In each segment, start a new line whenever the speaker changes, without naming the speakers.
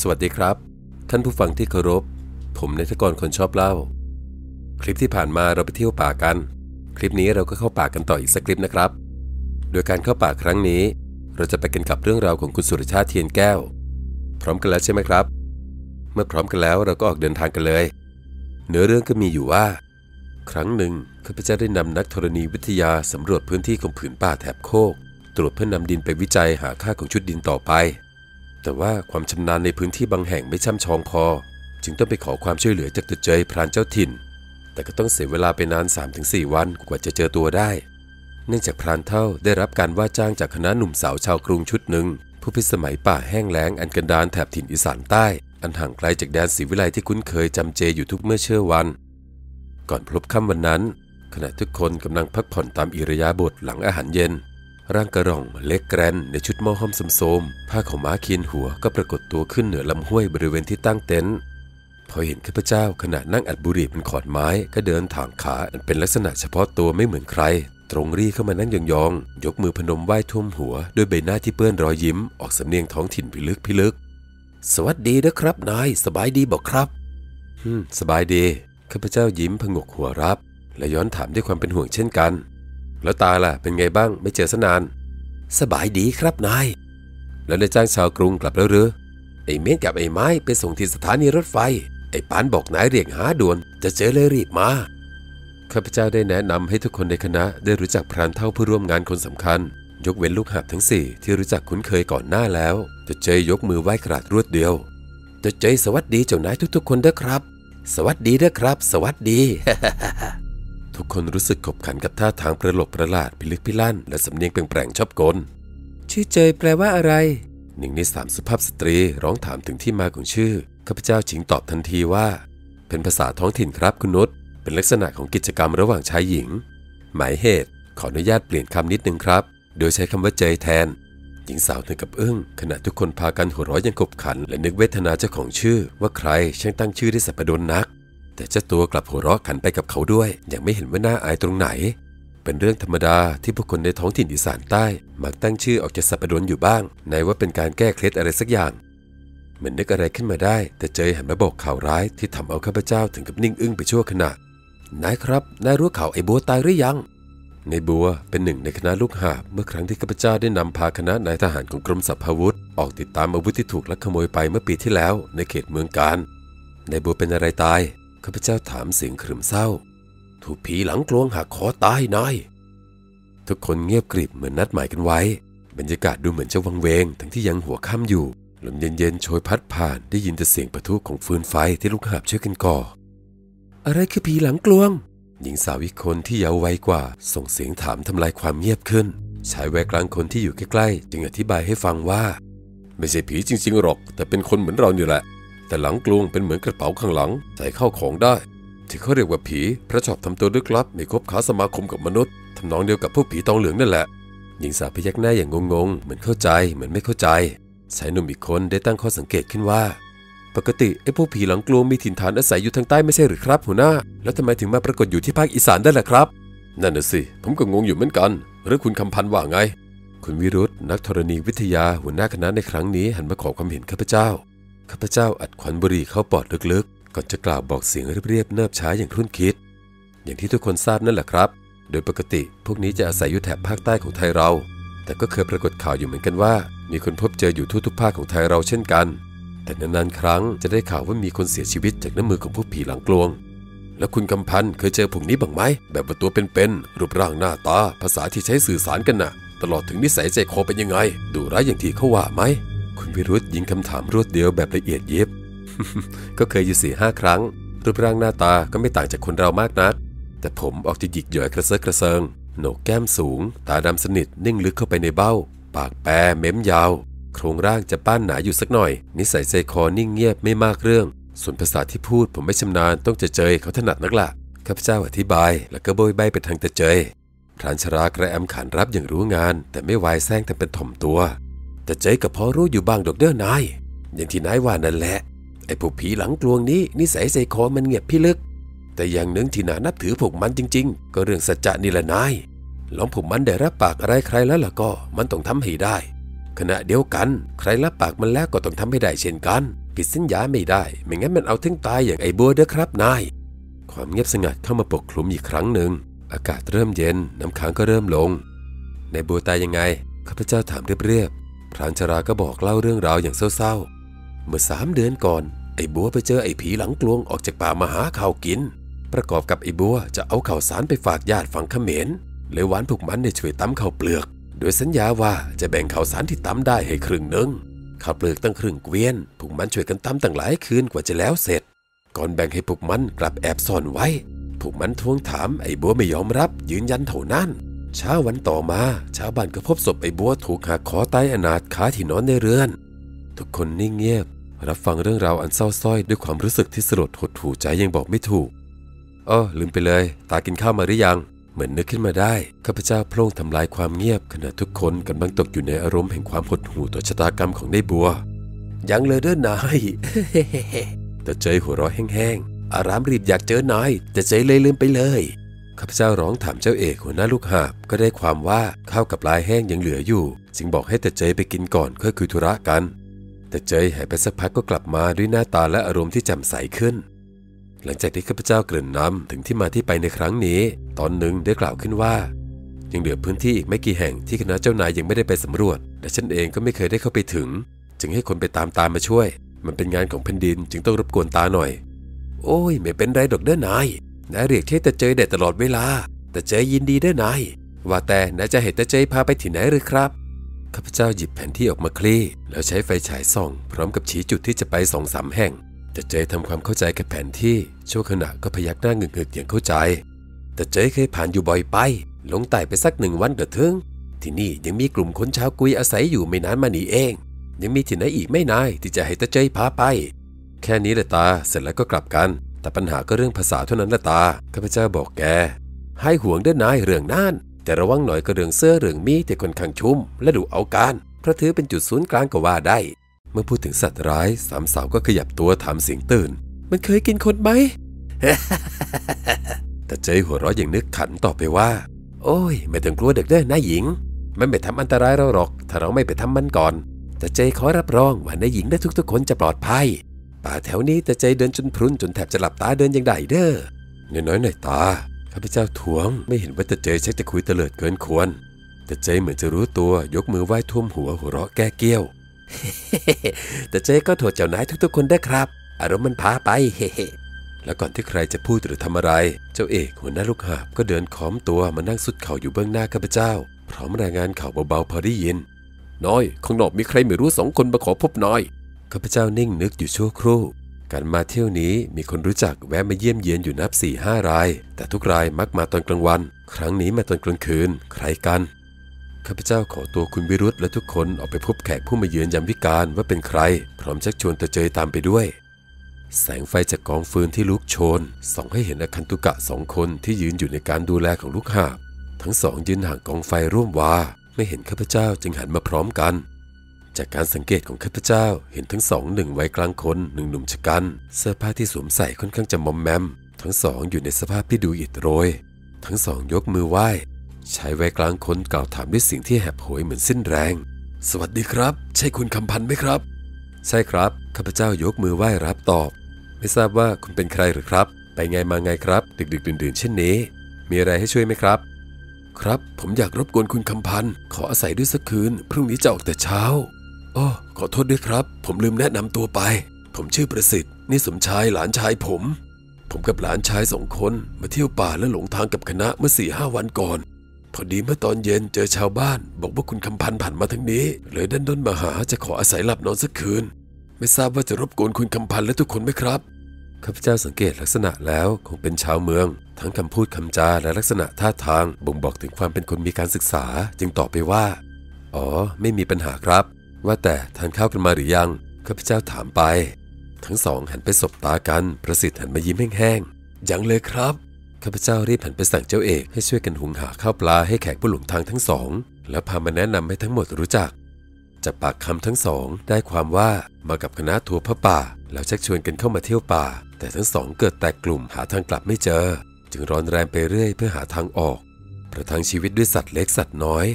สวัสดีครับ ท่านผู้ฟังที่เคารพ ผมนายทกรคนชอบเล่า คลิปที่ผ่านมาเราไปเที่ยวป่ากัน คลิปนี้เราก็เข้าป่ากันต่ออีกสักคลิปนะครับ โดยการเข้าป่าครั้งนี้ เราจะไปกันกับเรื่องราวของคุณสุรชาติเทียนแก้ว พร้อมกันแล้วใช่ไหมครับ เมื่อพร้อมกันแล้วเราก็ออกเดินทางกันเลย เนื้อเรื่องก็มีอยู่ว่า ครั้งหนึ่งข้าพเจ้าได้นำนักธรณีวิทยาสำรวจพื้นที่ของผืนป่าแถบโคก ตรวจเพื่อนำดินไปวิจัยหาค่าของชุดดินต่อไป แต่ว่าความชำนาญในพื้นที่บางแห่งไม่ช่ำชองพอ จึงต้องไปขอความช่วยเหลือจากตะเจยพรานเจ้าถิ่น แต่ก็ต้องเสียเวลาไปนาน 3-4 วันกว่าจะเจอตัวได้ เนื่องจากพรานเท่าได้รับการว่าจ้างจากคณะหนุ่มสาวชาวกรุงชุดหนึ่งผู้พิสมัยป่าแห้งแล้งอันกันดารแถบถิ่นอีสานใต้ อันห่างไกลจากแดนศรีวิไลที่คุ้นเคยจำเจอยู่ทุกเมื่อเชื่อวัน ก่อนพลบค่ำวันนั้น ขณะทุกคนกำลังพักผ่อนตามอิรยาบถหลังอาหารเย็น ร่างกระรองเล็กแกรนในชุดหม้อห้อมสมโสมผ้าของม้าเคียนหัวก็ปรากฏตัวขึ้นเหนือลำห้วยบริเวณที่ตั้งเต็นท์พอเห็นข้าพเจ้าขณะนั่งอัดบุหรี่บนขอนไม้ก็เดินถางขาอันเป็นลักษณะเฉพาะตัวไม่เหมือนใคร ตรงรีเข้ามานั่งยองๆ ยกมือพนมไหว้ท่วมหัว ด้วยใบหน้าที่เปื้อนรอยยิ้ม ออกสำเนียงท้องถิ่นพิลึกพิลึก สวัสดีนะครับนายสบายดีบอกครับฮึมสบายดีข้าพเจ้ายิ้มผงกหัวรับ และย้อนถามด้วยความเป็นห่วงเช่นกัน แล้วตาล่ะเป็นไงบ้างไม่เจอสนาน สบายดีครับนาย แล้วนายจ้างชาวกรุงกลับแล้วหรือไอ้เม้นกับไอ้ไม้ไปส่งที่สถานีรถไฟ ไอ้ปานบอกนายเรียกหาด่วน จะเจอเลยรีบมาข้าพเจ้าได้แนะนำให้ทุกคนในคณะได้รู้จักพรานเท่าผู้ร่วมงานคนสำคัญ ยกเว้นลูกหาบทั้งสี่ที่รู้จักคุ้นเคยก่อนหน้าแล้ว จะเจยยกมือไหว้กราดรวดเดียว จะเจยสวัสดีเจ้านายทุกๆ คนเด้อครับ สวัสดีเด้อครับ สวัสดี ทุกคนรู้สึกขบขันกับท่าทางประหลกประหลาดพิลึกพิลั่น และสำเนียงแปลงๆชอบกลชื่อเจยแปลว่าอะไร หนึ่งในสามสุภาพสตรีร้องถามถึงที่มาของชื่อข้าพเจ้าชิงตอบทันทีว่า เป็นภาษาท้องถิ่นครับคุณนุชเป็นลักษณะของกิจกรรมระหว่างชายหญิง หมายเหตุ ขออนุญาตเปลี่ยนคำนิดนึงครับ โดยใช้คำว่าเจยแทน หญิงสาวถึงกับอึ้งขณะทุกคนพากันหัวเราะอยังขบขัน และนึกเวทนาเจ้าของชื่อ ว่าใครช่างตั้งชื่อได้สับปะดนนัก แต่เจ้าตัวกลับหัวเราะขันไปกับเขาด้วย ยังไม่เห็นว่าน่าอายตรงไหน เป็นเรื่องธรรมดาที่ผู้คนในท้องถิ่นอีสานใต้ มักตั้งชื่อออกจากสับปะรดอยู่บ้าง ในว่าเป็นการแก้เคล็ดอะไรสักอย่างเหมือนนึกอะไรขึ้นมาได้ แต่เจยหันมาบอกข่าวร้ายที่ทำเอาข้าพเจ้าถึงกับนิ่งอึ้งไปชั่วขณะนายครับนายรู้ข่าวไอ้บัวตายหรือยังในบัวเป็นหนึ่งในคณะลูกหาบเมื่อครั้งที่ข้าพเจ้าได้นำพาคณะนายทหารของกรมสรรพาวุธ ออกติดตามอาวุธที่ถูกลักขโมยไปเมื่อปีที่แล้ว ในเขตเมืองการในบัวเป็นอะไรตาย ข้าพเจ้าถามเสียงขรึมเศร้า ถูกผีหลังกลวงหักคอตายนายทุกคนเงียบกริบเหมือนนัดหมายกันไว้ บรรยากาศดูเหมือนจะวังเวง ทั้งที่ยังหัวค่ำอยู่ลมเย็นๆโชยพัดผ่านได้ยินแต่เสียงประทุของฟืนไฟที่ลูกหาบช่วยกันก่อ อะไรคือผีหลังกลวง หญิงสาวอีกคนที่เยาว์วัยกว่า ส่งเสียงถามทำลายความเงียบขึ้นชายวัยกลางคนที่อยู่ใกล้ๆ จึงอธิบายให้ฟังว่า ไม่ใช่ผีจริงๆหรอก แต่เป็นคนเหมือนเรานี่แหละ แต่หลังกลวงเป็นเหมือนกระเป๋าข้างหลังใส่เข้าของได้ ที่เขาเรียกว่าผีพระชอบทำตัวลึกลับไม่คบค้าสมาคมกับมนุษย์ทำนองเดียวกับพวกผีตองเหลืองนั่นแหละหญิงสาวพยักหน้าอย่างงงๆ เหมือนเข้าใจเหมือนไม่เข้าใจชายหนุ่มอีกคนได้ตั้งข้อสังเกตขึ้นว่า ปกติไอ้พวกผีหลังกลวงมีถิ่นฐานอาศัยอยู่ทางใต้ไม่ใช่หรือครับ หัวหน้า แล้วทำไมถึงมาปรากฏอยู่ที่ภาคอีสานได้ล่ะครับ นั่นน่ะสิ ผมก็งงอยู่เหมือนกัน หรือคุณคำพันธ์ว่าไง คุณวิรุธนักธรณีวิทยาหัวหน้าคณะในครั้งนี้หันมาขอความเห็นข้าพเจ้า ข้าพเจ้าอัดควันบุหรี่เข้าปอดลึกๆ ก่อนจะกล่าวบอกเสียงเรียบๆเนิบช้าอย่างครุ่นคิด อย่างที่ทุกคนทราบนั่นแหละครับ โดยปกติพวกนี้จะอาศัยอยู่แถบภาคใต้ของไทยเรา แต่ก็เคยปรากฏข่าวอยู่เหมือนกันว่า มีคนพบเจออยู่ทั่วทุกภาคของไทยเราเช่นกัน แต่นานๆครั้งจะได้ข่าวว่ามีคนเสียชีวิตจากน้ำมือของพวกผีหลังกลวง แล้วคุณกำพันเคยเจอพวกนี้บ้างไหมแบบว่าตัวเป็นๆรูปร่างหน้าตา ภาษาที่ใช้สื่อสารกันน่ะ ตลอดถึงนิสัยใจคอเป็นยังไง ดูร้ายอย่างที่เขาว่าไหม คุณวิรุธยิงคำถามรวดเดียวแบบละเอียดยิบ ก็เคยอยู่สี่ห้าครั้ง รูปร่างหน้าตาก็ไม่ต่างจากคนเรามากนัก แต่ผมออกจะหยิกหย่อยกระเซาะกระเซิง โหนกแก้มสูง ตาดำสนิทนิ่งลึกเข้าไปในเบ้า ปากแปรเม้มยาว โครงร่างจะป้านหนาอยู่สักหน่อย นิสัยใจคอนิ่งเงียบไม่มากเรื่อง ส่วนภาษาที่พูดผมไม่ชำนาญต้องจะเจยเขาถนัดนักละข้าพเจ้าอธิบายแล้วก็โบยใบไปทางตะเจยพรานชรากระแอมขานรับอย่างรู้งาน แต่ไม่วายแซงแต่เป็นถ่อมตัว แต่เจยกับพอรู้อยู่บ้างดอกเด้อนาย อย่างที่นายว่านั่นแหละ ไอ้พวกผีหลังกลวงนี้นิสัยใจคอมันเงียบพิลึก แต่อย่างหนึ่งที่น่านับถือพวกมันจริง ๆ ก็เรื่องสัจจะนี่แหละนายหลองพวกมันได้รับปากอะไรใครแล้วล่ะก็มันต้องทำให้ได้ ขณะเดียวกันใครรับปากมันแล้วก็ต้องทำให้ได้เช่นกัน ผิดสัญญาไม่ได้ ไม่งั้นมันเอาถึงตายอย่างไอ้บัวเด้อครับนาย ความเงียบสงัดเข้ามาปกคลุมอีกครั้งหนึ่ง อากาศเริ่มเย็น น้ำค้างก็เริ่มลง ในบัวตายยังไงข้าพเจ้าถามเรียบ พรานชราก็บอกเล่าเรื่องราวอย่างเศร้าๆ เมื่อสามเดือนก่อน ไอ้บัวไปเจอไอ้ผีหลังกลวงออกจากป่ามาหาข้าวกิน ประกอบกับไอ้บัวจะเอาข่าวสารไปฝากญาติฝั่งเขมรเลยหวานพวกมันได้ช่วยตำข้าวเปลือก โดยสัญญาว่าจะแบ่งข่าวสารที่ตำได้ให้ครึ่งหนึ่งข้าวเปลือกตั้งครึ่งเกวียนพวกมันช่วยกันตำตั้งหลายคืนกว่าจะแล้วเสร็จ ก่อนแบ่งให้พวกมันกลับแอบซ่อนไว้พวกมันทวงถามไอ้บัวไม่ยอมรับยืนยันเท่านั้น เช้าวันต่อมาชาวบ้านก็พบศพไอ้บัวถูกหักคอตายอนาถคาที่นอนในเรือน ทุกคนนิ่งเงียบ รับฟังเรื่องราวอันเศร้าส้อยด้วยความรู้สึกที่สลดหดหูใจยังบอกไม่ถูกอ้อลืมไปเลย ตากินข้าวมาหรือยัง เหมือนนึกขึ้นมาได้ข้าพเจ้าโพล่งทำลายความเงียบขณะทุกคนกำลังตกอยู่ในอารมณ์แห่งความหดหู่ต่อชะตากรรมของได้บัว ยังเลยเด้อนายแต่เจหัวเราะแห้งๆอารามรีบอยากเจอนายแต่เจเลยลืมไปเลย ข้าพเจ้าร้องถามเจ้าเอกหัวหน้าลูกหาบก็ได้ความว่าข้าวกับลายแห้งยังเหลืออยู่ จึงบอกให้แต่เจยไปกินก่อนค่อยคุยธุระกัน แต่เจยหายไปสักพักก็กลับมาด้วยหน้าตาและอารมณ์ที่แจ่มใสขึ้น หลังจากที่ข้าพเจ้าเกริ่นนำถึงที่มาที่ไปในครั้งนี้ ตอนหนึ่งได้กล่าวขึ้นว่า ยังเหลือพื้นที่อีกไม่กี่แห่งที่คณะเจ้านายยังไม่ได้ไปสำรวจและฉันเองก็ไม่เคยได้เข้าไปถึง จึงให้คนไปตามตามมาช่วย มันเป็นงานของแผ่นดินจึงต้องรบกวนตาหน่อย โอ้ย ไม่เป็นไรดอกเด้อนาย นายเรียกเทต่เจยได้ตลอดเวลา แต่เจยยินดีเด้นาย ว่าแต่นายจะเห็นต่เจยพาไปที่ไหนหรือครับ ข้าพเจ้าหยิบแผนที่ออกมาคลี่ แล้วใช้ไฟฉายส่อง พร้อมกับชี้จุดที่จะไปสองสามแห่ง แต่เจยทำความเข้าใจกับแผนที่ชั่วขณะก็พยักหน้าเงึกๆอย่างเข้าใจ แต่เจยเคยผ่านอยู่บ่อยไป ลงไต่ไปสักหนึ่งวันก็ถึง ที่นี่ยังมีกลุ่มคนชาวกุยอาศัยอยู่ไม่นานมานี้เอง ยังมีที่ไหนอีกไม่นายที่จะให้ตาเจยพาไป แค่นี้แหละตา เสร็จแล้วก็กลับกัน แต่ปัญหาก็เรื่องภาษาเท่านั้นแหละตา ข้าพเจ้าบอกแก ให้ห่วงเด้อนายเรื่องนั่นแต่ระวังหน่อยก็เรื่องเสื้อเรื่องมีที่ค่อนข้างชุ่ม และดูเอาการ เพราะถือเป็นจุดศูนย์กลางก็ว่าได้ เมื่อพูดถึงสัตว์ร้ายสามสาวก็ขยับตัวถามเสียงตื่น มันเคยกินคนไหมแต่เจยหัวเราะอย่างนึกขันตอบไปว่า โอ้ย ไม่ต้องกลัวเด็กเด้อนายหญิง มันไม่ทำอันตรายเราหรอก ถ้าเราไม่ไปทำมันก่อนแต่เจขอรับรองว่านายหญิงและทุกๆคนจะปลอดภัย ป่าแถวนี้แต่เจเดินจนพรุนจนแทบจะหลับตาเดินยังได้เด้อน้อยหน่อยตาข้าพเจ้าทวงไม่เห็นว่าแต่เจชักจะคุยเตลิดเกินควรแต่เจเหมือนจะรู้ตัวยกมือไหว้ท่วมหัวหัวเราะแก้เกี้ยวแต่เจก็โทษเจ้านายทุกๆคนได้ครับ อารมณ์มันพาไปเฮ้แล้วก่อนที่ใครจะพูดหรือทำอะไร เจ้าเอกหัวหน้าลูกหาบก็เดินค้อมตัวมานั่งสุดเข่าอยู่เบื้องหน้าข้าพเจ้า พร้อมรายงานข่าวเบาๆพอได้ยินน้อยข้างนอกมีใครไม่รู้สองคนมาขอพบน้อย ข้าพเจ้านิ่งนึกอยู่ชั่วครู่ การมาเที่ยวนี้มีคนรู้จักแวะมาเยี่ยมเยียนอยู่นับ4ี่ห้าราย แต่ทุกรายมักมาตอนกลางวัน ครั้งนี้มาตอนกลางคืน ใครกัน ข้าพเจ้าขอตัวคุณวิรุธและทุกคนออกไปพบแขกผู้มาเยือนยามวิกาลว่าเป็นใคร พร้อมชักชวนตะเจยตามไปด้วย แสงไฟจากกองฟืนที่ลุกโชน ส่องให้เห็นอคันตุกะสองคนที่ยืนอยู่ในการดูแลของลูกหาบ ทั้งสองยืนห่างกองไฟร่วมวาไม่เห็นข้าพเจ้าจึงหันมาพร้อมกัน จากการสังเกตของข้าพเจ้าเห็นทั้งสองหนึ่งไวัยกลางคนหนึ่งหนุ่มชะกัน เสื้อผ้าที่สวมใส่ค่อนข้างจะมอมแมม ทั้งสองอยู่ในสภาพที่ดูอิดโรย ทั้งสองยกมือไหว้ชายวัยกลางคนกล่าวถามด้วยสิ่งที่แหบโหยเหมือนสิ้นแรง สวัสดีครับ ใช่คุณคำพันธ์ไหมครับ ใช่ครับ ข้าพเจ้ายกมือไหว้รับตอบ ไม่ทราบว่าคุณเป็นใครหรือครับ ไปไงมาไงครับ ดึกดึกดื่นดื่นๆเช่นนี้ มีอะไรให้ช่วยไหมครับ ครับ ผมอยากรบกวนคุณคำพันธ์ขออาศัยด้วยสักคืน พรุ่งนี้จะออกแต่เช้า อ้ขอโทษด้วยครับ ผมลืมแนะนำตัวไป ผมชื่อประสิทธิ์นี่สมชายหลานชายผม ผมกับหลานชายสองคนมาเที่ยวป่าและหลงทางกับคณะเมื่อสี่ห้าวันก่อน พอดีเมื่อตอนเย็นเจอชาวบ้าน บอกว่าคุณคำพันธ์ผ่านมาทางนี้ เลยดันด้นมาหาจะขออาศัยหลับนอนสักคืน ไม่ทราบว่าจะรบกวนคุณคำพันธ์และทุกคนไหมครับข้าพเจ้าสังเกตลักษณะแล้วคงเป็นชาวเมือง ทั้งคำพูดคำจาและลักษณะท่าทางบ่งบอกถึงความเป็นคนมีการศึกษา จึงตอบไปว่า อ๋อ ไม่มีปัญหาครับ ว่าแต่ทานข้าวกันมาหรือยังข้าพเจ้าถามไป ทั้งสองหันไปสบตากันประสิทธิ์หันมายิ้มแห้งๆยังเลยครับข้าพเจ้ารีบหันไปสั่งเจ้าเอกให้ช่วยกันหุงหาข้าวปลาให้แขกผู้หลงทางทั้งสอง แล้วพามาแนะนำให้ทั้งหมดรู้จักจากปากคำทั้งสองได้ความว่ามากับคณะทัวร์พระป่า แล้วชักชวนกันเข้ามาเที่ยวป่า แต่ทั้งสองเกิดแตกกลุ่มหาทางกลับไม่เจอ จึงร้อนแรงไปเรื่อยเพื่อหาทางออก ประทังชีวิตด้วยสัตว์เล็กสัตว์น้อย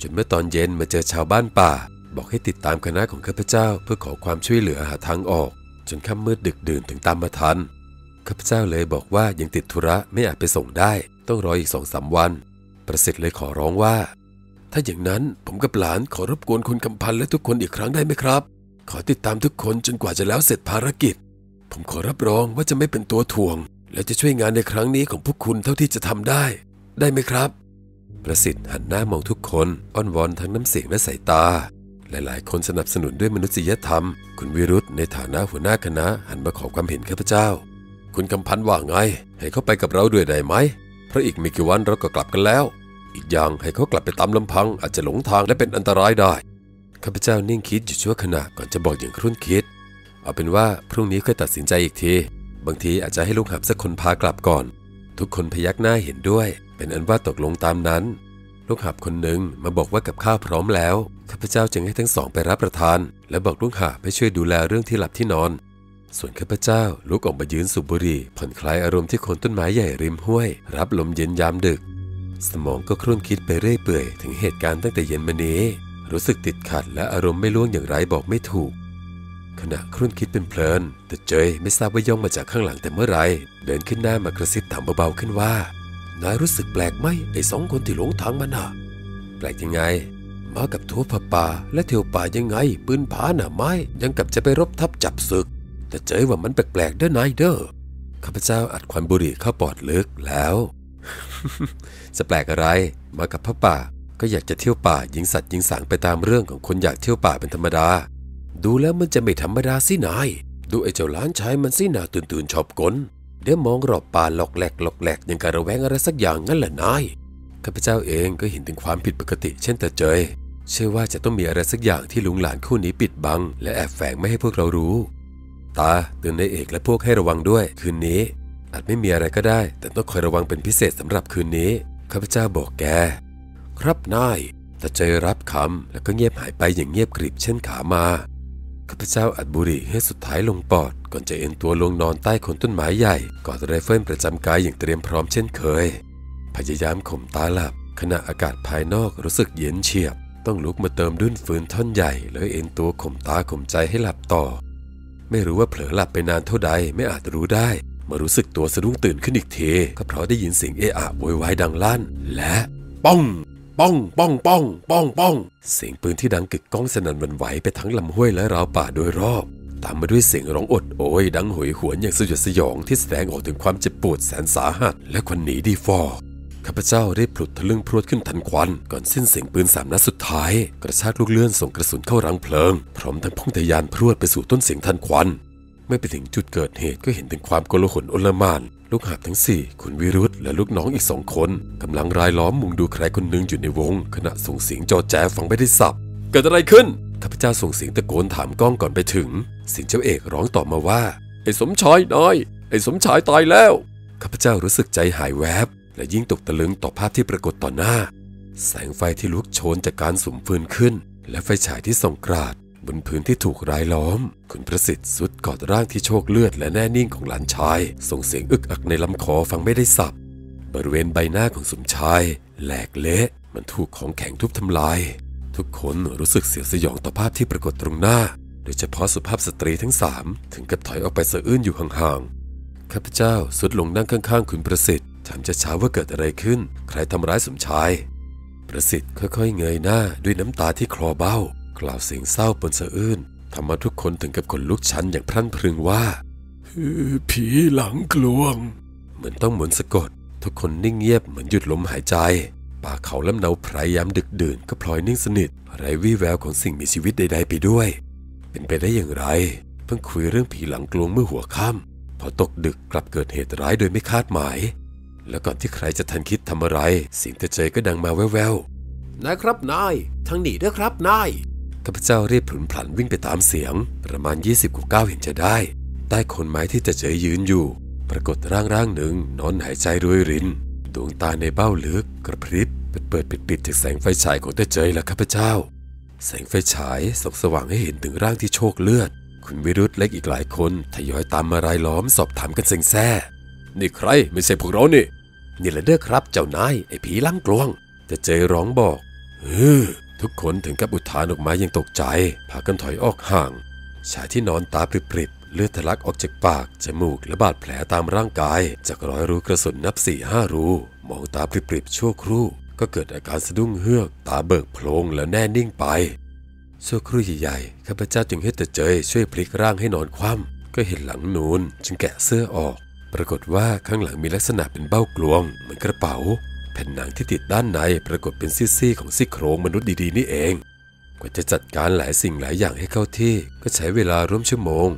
จนเมื่อตอนเย็นมาเจอชาวบ้านป่า บอกให้ติดตามคณะของข้าพเจ้าเพื่อขอความช่วยเหลือหาทางออก จนค่ำมืดดึกดื่นถึงตามมาทันข้าพเจ้าเลยบอกว่ายังติดธุระไม่อาจไปส่งได้ ต้องรออีกสองสามวัน ประสิทธิ์เลยขอร้องว่า ถ้าอย่างนั้นผมกับหลานขอรบกวนคุณกำพันและทุกคนอีกครั้งได้ไหมครับ ขอติดตามทุกคนจนกว่าจะแล้วเสร็จภารกิจ ผมขอรับรองว่าจะไม่เป็นตัวถ่วง และจะช่วยงานในครั้งนี้ของพวกคุณเท่าที่จะทำได้ ได้ไหมครับ ประสิทธิ์หันหน้ามองทุกคนอ้อนวอนทั้งน้ำเสียงและสายตา หลายๆ คนสนับสนุนด้วยมนุษยธรรม คุณวิรุธในฐานะหัวหน้าคณะหันมาขอความเห็นข้าพเจ้า คุณกำพันว่าไง ให้เขาไปกับเราด้วยได้ไหม เพราะอีกไม่กี่วันเราก็กลับกันแล้ว อีกอย่างให้เขากลับไปตามลำพังอาจจะหลงทางและเป็นอันตรายได้ ข้าพเจ้านิ่งคิดอยู่ชั่วขณะก่อนจะบอกอย่างครุ่นคิด เอาเป็นว่าพรุ่งนี้ค่อยตัดสินใจอีกที บางทีอาจจะให้ลูกหับสักคนพากลับก่อน ทุกคนพยักหน้าเห็นด้วย เป็นอันว่าตกลงตามนั้น ลูกหับคนหนึ่งมาบอกว่ากับข้าพร้อมแล้ว ข้าพเจ้าจึงให้ทั้งสองไปรับประทาน และบอกลูกหับให้ช่วยดูแลเรื่องที่หลับที่นอน ส่วนข้าพเจ้าลุกออกมายืนสูบบุหรี่ผ่อนคลายอารมณ์ที่โคนต้นไม้ใหญ่ริมห้วย รับลมเย็นยามดึก สมองก็ครุ่นคิดไปเรื่อยเปื่อยถึงเหตุการณ์ตั้งแต่เย็นมานี้ รู้สึกติดขัดและอารมณ์ไม่ล่วงอย่างไรบอกไม่ถูกขณะครุ่นคิดเป็นเพลิน แต่เจยไม่ทราบว่าย่องมาจากข้างหลังแต่เมื่อไร เดินขึ้นหน้ามากระซิบถามเบาๆขึ้นว่า นายรู้สึกแปลกไหมไอ้สองคนที่หลงทางมันน่ะ แปลกยังไง มากับทัวผป่าและเที่ยวป่ายังไง ปืนผาหน่าไม้ยังกับจะไปรบทับจับศึก แต่เจยว่ามันแปลกๆเด้อนายเด้อข้าพเจ้าอัดควันบุหรี่เข้าปอดลึกแล้วจะแปลกอะไร มากับพระป่า ก็อยากจะเที่ยวป่ายิงสัตว์ยิงสางไปตามเรื่องของคนอยากเที่ยวป่าเป็นธรรมดา ดูแล้วมันจะไม่ธรรมดาสินาย ดูไอ้เจ้าล้านชายมันสินาตื่นตื่นๆชอบกล เดี๋ยวมองรอบป่าหลอกแหลกหลอกแหลกยังการระแวงอะไรสักอย่างงั้นแหละนายข้าพเจ้าเองก็เห็นถึงความผิดปกติ เช่นแต่เจยเชื่อว่าจะต้องมีอะไรสักอย่างที่ลุงหลานคู่นี้ปิดบัง และแอบแฝงไม่ให้พวกเรารู้ ตาเตือนนายเอกและพวกให้ระวังด้วย คืนนี้ อาจไม่มีอะไรก็ได้ แต่ต้องคอยระวังเป็นพิเศษสำหรับคืนนี้ข้าพเจ้าบอกแก ครับนายแต่เจยรับคำแล้วก็เงียบหายไปอย่างเงียบกริบเช่นขามา ข้าพเจ้าอัดบุหรี่ให้สุดท้ายลงปอด ก่อนจะเอ็นตัวลงนอนใต้คนต้นไม้ใหญ่กอดไรเฟิลประจำกายอย่างเตรียมพร้อมเช่นเคย พยายามข่มตาหลับ ขณะอากาศภายนอกรู้สึกเย็นเฉียบ ต้องลุกมาเติมดุ้นฟืนท่อนใหญ่ แล้วเอนตัวข่มตาข่มใจให้หลับต่อ ไม่รู้ว่าเผลอหลับไปนานเท่าใดไม่อาจรู้ได้มารู้สึกตัวสะดุ้งตื่นขึ้นอีกทีก็เพราะได้ยินเสียงเอะอะโวยวายดังลั่น และป้อง ป้องป้องป้องป้องป้อง เสียงปืนที่ดังกึกก้องสนั่นหวั่นไหวไปทั้งลำห้วยและราวป่าโดยรอบ ตามมาด้วยเสียงร้องอดโอยดังโหยหวนอย่างสยดสยองที่แสดงออกถึงความเจ็บปวดแสนสาหัสและควันหนีดีฟอร์ข้าพเจ้าได้พลุดทะลึ่งพรวดขึ้นทันควัน ก่อนสิ้นเสียงปืนสามนัดสุดท้าย กระชากลูกเลื่อนส่งกระสุนเข้ารังเพลิง พร้อมทั้งพุ่งทะยานพรวดไปสู่ต้นเสียงทันควันเมื่อไปถึงจุดเกิดเหตุก็เห็นถึงความโกลาหลโอลมาน ลูกหาบทั้งสี่คุณวิรุธและลูกน้องอีกสองคนกำลังรายล้อมมุงดูใครคนหนึ่งอยู่ในวง ขณะส่งเสียงจอแจฟังไม่ได้สับ เกิดอะไรขึ้นข้าพเจ้าส่งเสียงตะโกนถามกล้องก่อนไปถึง เสียงเจ้าเอกร้องตอบมาว่า ไอ้สมชายนายไอ้สมชายตายแล้วข้าพเจ้ารู้สึกใจหายแวบ และยิ่งตกตะลึงต่อภาพที่ปรากฏต่อหน้า แสงไฟที่ลุกโชนจากการสุมฟืนขึ้น และไฟฉายที่ส่องกราด บนพื้นที่ถูกรายล้อม คุณประสิทธิ์สุดกอดร่างที่โชคเลือดและแน่นิ่งของหลานชาย ส่งเสียงอึกอักในลำคอฟังไม่ได้สับ บริเวณใบหน้าของสมชายแหลกเละมันถูกของแข็งทุบทำลาย ทุกคนรู้สึกเสียสยองต่อภาพที่ปรากฏตรงหน้า โดยเฉพาะสุภาพสตรีทั้งสามถึงกับถอยออกไปสะอื้นอยู่ห่างๆข้าพเจ้าสุดลงนั่งข้างๆ คุณประสิทธิ์ถามช้าว่าเกิดอะไรขึ้น ใครทำร้ายสมชาย ประสิทธิ์ค่อยๆ เงยหน้าด้วยน้ำตาที่คลอเบ้า กล่าวเสียงเศร้าปนสะอื้นทำมาทุกคนถึงกับขนลุกชันอย่างพรั่นพรึงว่าผีหลังกลวง เหมือนต้องหมุนสะกด ทุกคนนิ่งเงียบเหมือนหยุดลมหายใจ ป่าเขาลำเนาไพรยามดึกดื่นก็พลอยนิ่งสนิทไร้วี่แววของสิ่งมีชีวิตใด ๆ ไปด้วย เป็นไปได้อย่างไร เพิ่งคุยเรื่องผีหลังกลวงเมื่อหัวค่ำพอตกดึกกลับเกิดเหตุร้ายโดยไม่คาดหมาย แล้วก่อนที่ใครจะทันคิดทำอะไรเสียงตะเจยก็ดังมาแว่วๆ
นายครับนายทางหนีด้วยครับนาย
ข้าพเจ้ารีบผลุนพลันวิ่งไปตามเสียง ประมาณ 20กว่าก้าวเห็นจะได้ ใต้คนไม้ที่จะเจยยืนอยู่ ปรากฏร่างร่างหนึ่งนอนหายใจรวยริน ดวงตาในเบ้าลึกกระพริบเปิดเปิดปิดปิดจากแสงไฟฉายของตาเจยและข้าพเจ้า แสงไฟฉายส่องสว่างให้เห็นถึงร่างที่โชคเลือด คุณวิรุธและอีกหลายคนทยอยตามมารายล้อมสอบถามกันเซ็งแซ่
นี่ใครไม่ใช่พวกเรานี่
นี่แหละเด้อครับเจ้านายไอ้ผีลังกลวงตาเจยร้องบอก
เฮ้อ
ทุกคนถึงกับอุทานออกมาอย่างตกใจ พากันถอยออกห่าง ชายที่นอนตาปริบๆเลือดทะลักออกจากปาก จมูกและบาดแผลตามร่างกาย จากรอยรูกระสุนนับสี่ห้ารู มองตาปริบๆชั่วครู่ ก็เกิดอาการสะดุ้งเฮือก ตาเบิกโพลงแล้วแน่นิ่งไปชั่วครู่ใหญ่ๆข้าพเจ้าจึงให้ตาเจยช่วยพลิกร่างให้นอนคว่ำก็เห็นหลังนูนจึงแกะเสื้อออก ปรากฏว่าข้างหลังมีลักษณะเป็นเบ้ากลวงเหมือนกระเป๋า แผ่นหนังที่ติดด้านในปรากฏเป็นซี่ๆของซี่โครงมนุษย์ดีๆนี่เอง กว่าจะจัดการหลายสิ่งหลายอย่างให้เข้าที่ก็ใช้เวลาร่วมชั่วโมง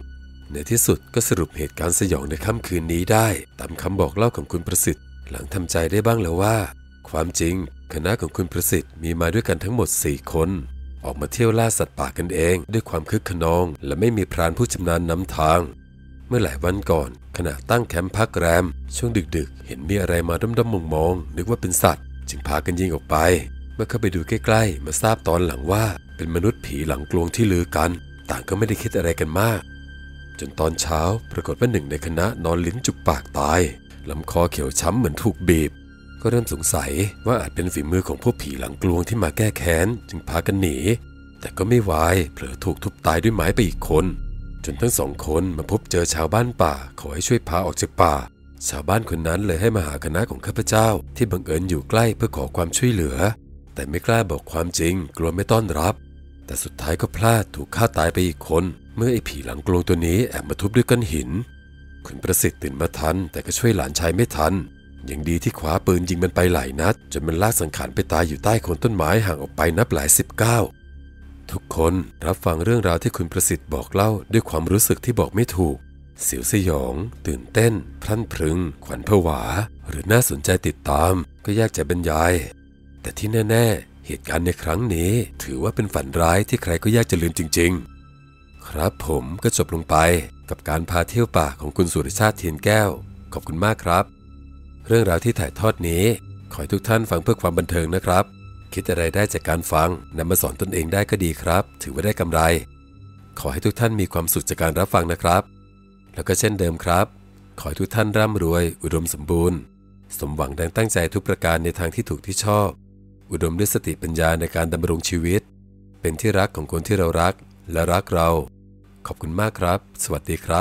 ในที่สุดก็สรุปเหตุการณ์สยองในค่ำคืนนี้ได้ ตามคำบอกเล่าของคุณประสิทธิ์ หลังทำใจได้บ้างแล้วว่า ความจริง คณะของคุณประสิทธิ์มีมาด้วยกันทั้งหมด 4 คน ออกมาเที่ยวล่าสัตว์ป่ากันเอง ด้วยความคึกขนอง และไม่มีพรานผู้ชำนาญนำทาง เมื่อหลายวันก่อน ขณะตั้งแคมป์พักแรม ช่วงดึกๆ เห็นมีอะไรมาด้อมๆมองๆนึกว่าเป็นสัตว์ จึงพากันยิงออกไป เมื่อเข้าไปดูใกล้ๆ มาทราบตอนหลังว่า เป็นมนุษย์ผีหลังกลวงที่ลือกัน ต่างก็ไม่ได้คิดอะไรกันมาก จนตอนเช้าปรากฏว่าหนึ่งในคณะนอนลิ้นจุกปากตายลำคอเขียวช้ำเหมือนถูกบีบ ก็เริ่มสงสัยว่าอาจเป็นฝีมือของพวกผีหลังกลวงที่มาแก้แค้น จึงพากันหนีแต่ก็ไม่วายเผลอถูกทุบตายด้วยไม้ไปอีกคน จนทั้งสองคนมาพบเจอชาวบ้านป่า ขอให้ช่วยพาออกจากป่า ชาวบ้านคนนั้นเลยให้มาหาคณะของข้าพเจ้า ที่บังเอิญอยู่ใกล้เพื่อขอความช่วยเหลือ แต่ไม่กล้าบอกความจริง กลัวไม่ต้อนรับ แต่สุดท้ายก็พลาดถูกฆ่าตายไปอีกคน เมื่อไอ้ผีหลังกลวงตัวนี้แอบมาทุบด้วยก้อนหิน คุณประสิทธิ์ตื่นมาทัน แต่ก็ช่วยหลานชายไม่ทันยังดีที่คว้าปืนยิงมันไปหลายนัดจนมันลากสังขารไปตายอยู่ใต้โคนต้นไม้ห่างออกไปนับหลายสิบก้าว ทุกคนรับฟังเรื่องราวที่คุณประสิทธิ์บอกเล่าด้วยความรู้สึกที่บอกไม่ถูก เสียวสยอง ตื่นเต้น พลันพรึง ขวัญผวา หรือน่าสนใจติดตาม ก็ยากจะบรรยาย แต่ที่แน่ ๆ เหตุการณ์ในครั้งนี้ ถือว่าเป็นฝันร้ายที่ใครก็ยากจะลืมจริง ๆ ครับผมก็จบลงไปกับการพาเที่ยวป่าของคุณสุรชาติเทียนแก้ว ขอบคุณมากครับ เรื่องราวที่ถ่ายทอดนี้ ขอให้ทุกท่านฟังเพื่อความบันเทิงนะครับ คิดอะไรได้จากการฟังนำมาสอนตนเองได้ก็ดีครับ ถือว่าได้กำไร ขอให้ทุกท่านมีความสุขจากการรับฟังนะครับ แล้วก็เช่นเดิมครับ ขอให้ทุกท่านร่ำรวย อุดมสมบูรณ์ สมหวังดังตั้งใจทุกประการในทางที่ถูกที่ชอบ อุดมด้วยสติปัญญาในการดำรงชีวิต เป็นที่รักของคนที่เรารักและรักเรา ขอบคุณมากครับ สวัสดีครับ